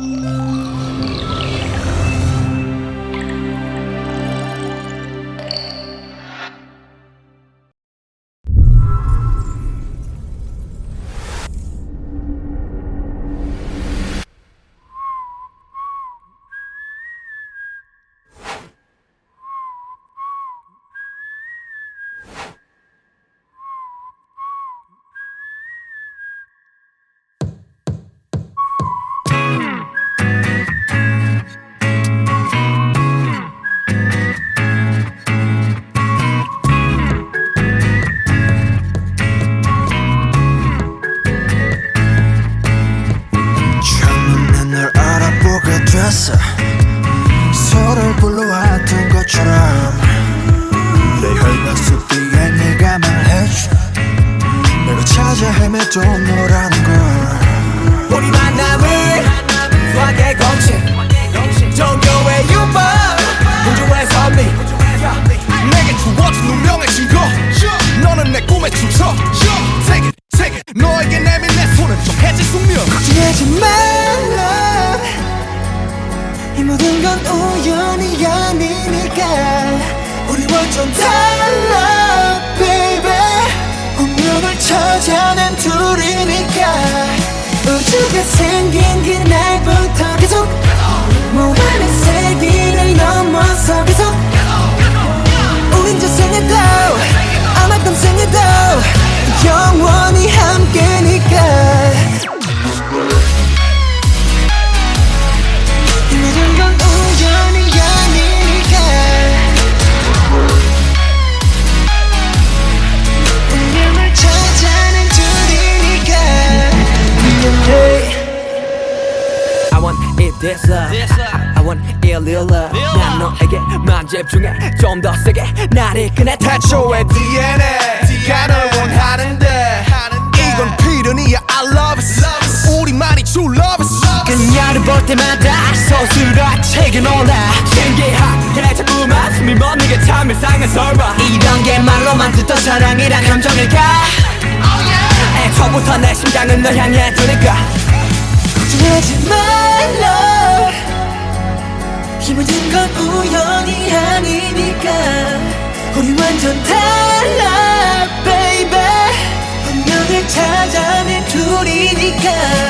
처 것처럼 내속 뒤에 네가 말해줘. 내가 찾아 헤매도 너라는 걸. 우리 만남을 수학의 공식 종교의 유법. 우주의 선미 내게 주어진 운명의 증거. 너는 내 꿈의 주석. Take it, take it 너에게 내민 내 손은 좀 해질 숙명. 걱정하지 이 모든 건 우연이 아니니까. 우리 완전 달라 baby. 운명을 찾아낸 둘이니까. 우주가 생긴 그날부터 계속. 무한의 세기를 넘어서 계속 want it this love I want it real love 난 너에게만 집중해. 좀 더 세게. 날 이끄네 태초의 DNA 네가 널 원하는데. 이건 필연이야. I love it 우리만이 true love it 그녀를 볼 때마다 서술과 책에 놀라. 신기하게 자꾸만 숨이 멎는 게 참 이상한 설마. 이런 게 말로만 듣던 사랑이란 감정일까? 애초부터 내 심장은 널 향해 두니까 걱정하지 말라 이 모든 건 우연이 아니니까. 우리 완전 달라 baby. 운명을 찾아낸 둘이니까